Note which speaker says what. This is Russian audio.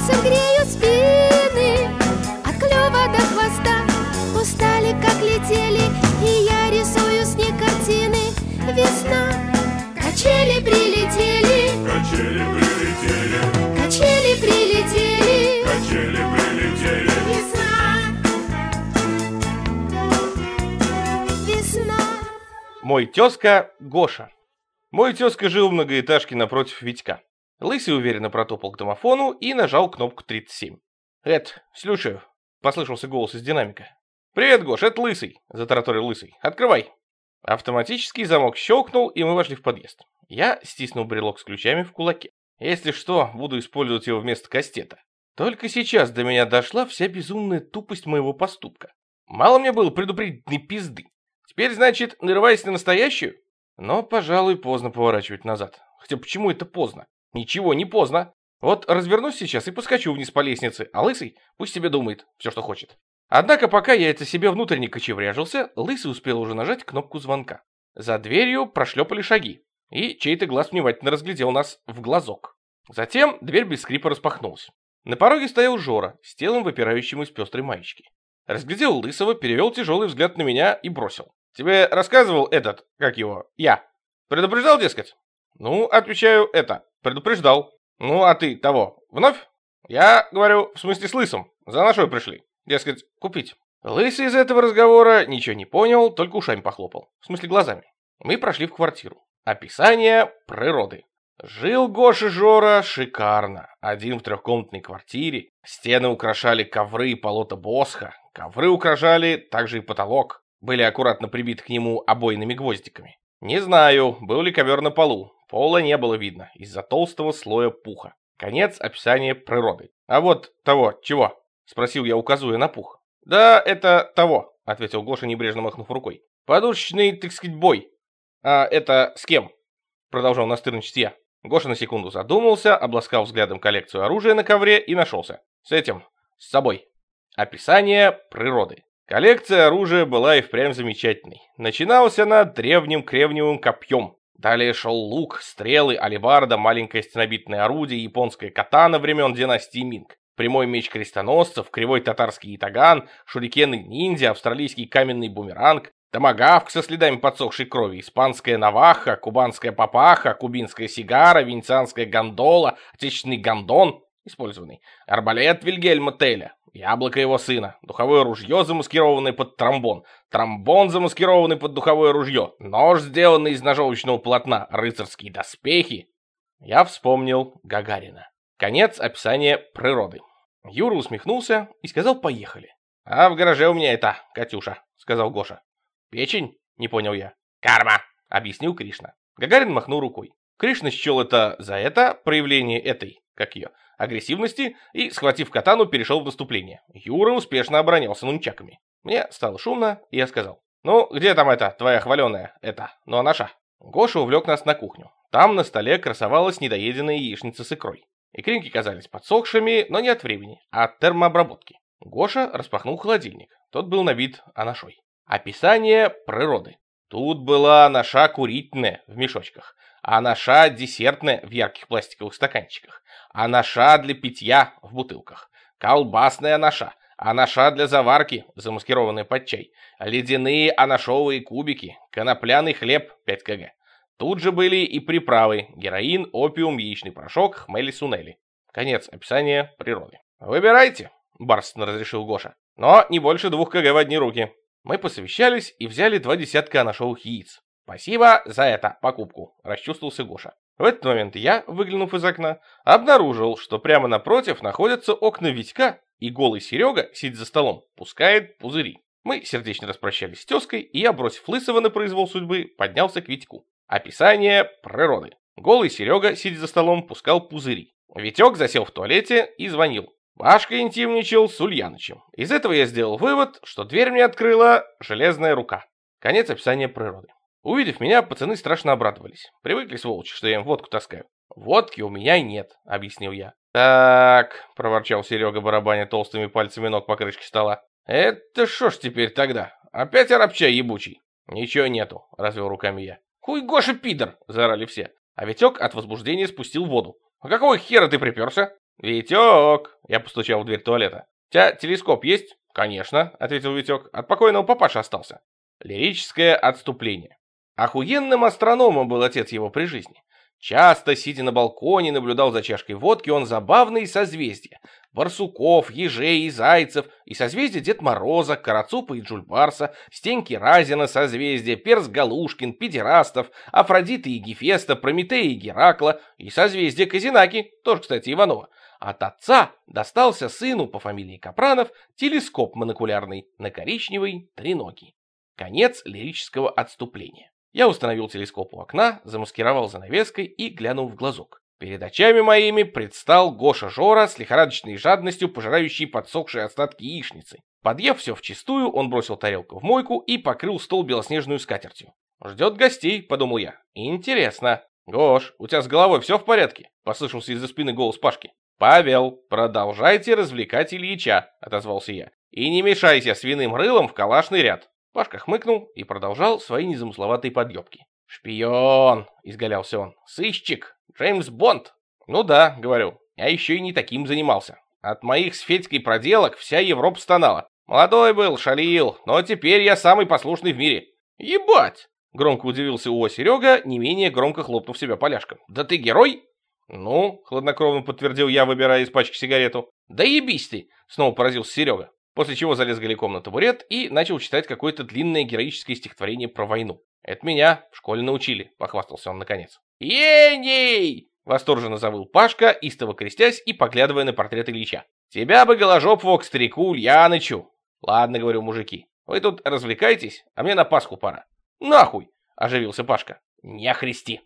Speaker 1: солнцем грею спины От клева до хвоста. Устали, как летели И я рисую с ней картины. Весна. Качели прилетели. Качели прилетели. Качели прилетели. Качели прилетели. Весна. Весна.
Speaker 2: Мой тезка Гоша. Мой тезка жил в многоэтажке напротив Витька. Лысый уверенно протопал к домофону и нажал кнопку 37. «Это, слушаю», — послышался голос из динамика. «Привет, Гош, это Лысый», — затараторил Лысый. «Открывай». Автоматический замок щелкнул, и мы вошли в подъезд. Я стиснул брелок с ключами в кулаке. Если что, буду использовать его вместо кастета. Только сейчас до меня дошла вся безумная тупость моего поступка. Мало мне было предупредительной пизды. Теперь, значит, нарываясь на настоящую? Но, пожалуй, поздно поворачивать назад. Хотя почему это поздно? Ничего, не поздно. Вот развернусь сейчас и поскочу вниз по лестнице, а Лысый пусть себе думает все, что хочет. Однако, пока я это себе внутренне кочевряжился, Лысый успел уже нажать кнопку звонка. За дверью прошлепали шаги, и чей-то глаз внимательно разглядел нас в глазок. Затем дверь без скрипа распахнулась. На пороге стоял Жора с телом, выпирающим из пестрой маечки. Разглядел Лысого, перевел тяжелый взгляд на меня и бросил. «Тебе рассказывал этот, как его, я? Предупреждал, дескать?» «Ну, отвечаю, это, предупреждал. Ну, а ты того, вновь?» «Я говорю, в смысле с Лысым, за нашой пришли. Дескать, купить». Лысый из этого разговора ничего не понял, только ушами похлопал. В смысле глазами. Мы прошли в квартиру. Описание природы. Жил Гоша Жора шикарно. Один в трехкомнатной квартире. Стены украшали ковры и полота босха. Ковры украшали также и потолок. Были аккуратно прибиты к нему обойными гвоздиками. Не знаю, был ли ковер на полу. Пола не было видно из-за толстого слоя пуха. Конец описания природы. А вот того, чего? Спросил я, указывая на пух. Да, это того, ответил Гоша, небрежно махнув рукой. Подушечный, так сказать, бой. А это с кем? Продолжал настырничать я. Гоша на секунду задумался, обласкал взглядом коллекцию оружия на ковре и нашелся. С этим, с собой. Описание природы. Коллекция оружия была и впрямь замечательной. Начиналась она древним кремниевым копьем. Далее шел лук, стрелы, алебарда, маленькое стенобитное орудие, японская катана времен династии Минг, прямой меч крестоносцев, кривой татарский итаган, шурикены ниндзя, австралийский каменный бумеранг, Томагавк со следами подсохшей крови, испанская наваха, кубанская папаха, кубинская сигара, венецианская гондола, отечественный гондон, использованный, арбалет Вильгельма Теля, яблоко его сына, духовое ружье, замаскированное под тромбон, тромбон, замаскированный под духовое ружье, нож, сделанный из ножовочного полотна, рыцарские доспехи. Я вспомнил Гагарина. Конец описания природы. Юра усмехнулся и сказал «поехали». «А в гараже у меня это, Катюша», — сказал Гоша. «Печень?» — не понял я. «Карма!» — объяснил Кришна. Гагарин махнул рукой. Кришна счел это за это проявление этой, как ее, агрессивности и, схватив катану, перешел в наступление. Юра успешно оборонялся нунчаками. Мне стало шумно, и я сказал. «Ну, где там эта, твоя хваленая, это, ну а наша?» Гоша увлек нас на кухню. Там на столе красовалась недоеденная яичница с икрой. Икринки казались подсохшими, но не от времени, а от термообработки. Гоша распахнул холодильник. Тот был набит анашой. Описание природы. Тут была анаша курительная в мешочках, анаша десертная в ярких пластиковых стаканчиках, анаша для питья в бутылках, колбасная анаша, анаша для заварки, замаскированная под чай, ледяные анашовые кубики, конопляный хлеб 5 кг. Тут же были и приправы, героин, опиум, яичный порошок, хмели сунели. Конец описания природы. «Выбирайте», — барственно разрешил Гоша. «Но не больше двух кг в одни руки». Мы посовещались и взяли два десятка анашовых яиц. «Спасибо за это покупку», – расчувствовался Гоша. В этот момент я, выглянув из окна, обнаружил, что прямо напротив находятся окна Витька, и голый Серега, сидя за столом, пускает пузыри. Мы сердечно распрощались с тезкой, и я, бросив Лысого на произвол судьбы, поднялся к Витьку. Описание природы. Голый Серега, сидя за столом, пускал пузыри. Витек засел в туалете и звонил. Пашка интимничал с Ульянычем. Из этого я сделал вывод, что дверь мне открыла железная рука. Конец описания природы. Увидев меня, пацаны страшно обрадовались. Привыкли, сволочи, что я им водку таскаю. «Водки у меня нет», — объяснил я. «Так», — проворчал Серега, барабаня толстыми пальцами ног по крышке стола. «Это что ж теперь тогда? Опять арабчай ебучий?» «Ничего нету», — развел руками я. «Хуй Гоша пидор!» — заорали все. А Витек от возбуждения спустил воду. «А какого хера ты приперся?» «Витек!» — я постучал в дверь туалета. «У тебя телескоп есть?» «Конечно», — ответил Витек. «От покойного папаши остался». Лирическое отступление. Охуенным астрономом был отец его при жизни. Часто, сидя на балконе, наблюдал за чашкой водки, он забавные созвездия. Барсуков, ежей и зайцев, и созвездия Дед Мороза, Карацупа и Джульбарса, Стеньки Разина созвездия, Перс Галушкин, Педерастов, Афродиты и Гефеста, Прометея и Геракла, и созвездие Казинаки, тоже, кстати, Иванова. От отца достался сыну по фамилии Капранов телескоп монокулярный на коричневый треногий. Конец лирического отступления. Я установил телескоп у окна, замаскировал занавеской и глянул в глазок. Перед очами моими предстал Гоша Жора с лихорадочной жадностью, пожирающий подсохшие остатки яичницы. Подъев все вчистую, он бросил тарелку в мойку и покрыл стол белоснежную скатертью. «Ждет гостей», — подумал я. «Интересно». «Гош, у тебя с головой все в порядке?» — послышался из-за спины голос Пашки. «Павел, продолжайте развлекать Ильича», — отозвался я. «И не мешайся свиным рылом в калашный ряд». Пашка хмыкнул и продолжал свои незамысловатые подъебки. «Шпион!» — изгалялся он. «Сыщик! Джеймс Бонд!» «Ну да», — говорю, — «я еще и не таким занимался. От моих с Федькой проделок вся Европа стонала. Молодой был, шалил, но теперь я самый послушный в мире». «Ебать!» — громко удивился О. Серега, не менее громко хлопнув себя поляшком. «Да ты герой?» «Ну», — хладнокровно подтвердил я, выбирая из пачки сигарету. «Да ебись ты!» — снова поразился Серега после чего залез голиком на табурет и начал читать какое-то длинное героическое стихотворение про войну. «Это меня в школе научили», — похвастался он наконец. «Еней!» — восторженно завыл Пашка, истово крестясь и поглядывая на портрет Ильича. «Тебя бы голожопого к старику Ульянычу!» «Ладно, — говорю, мужики, — вы тут развлекайтесь, а мне на Пасху пора». «Нахуй!» — оживился Пашка. «Не христи!»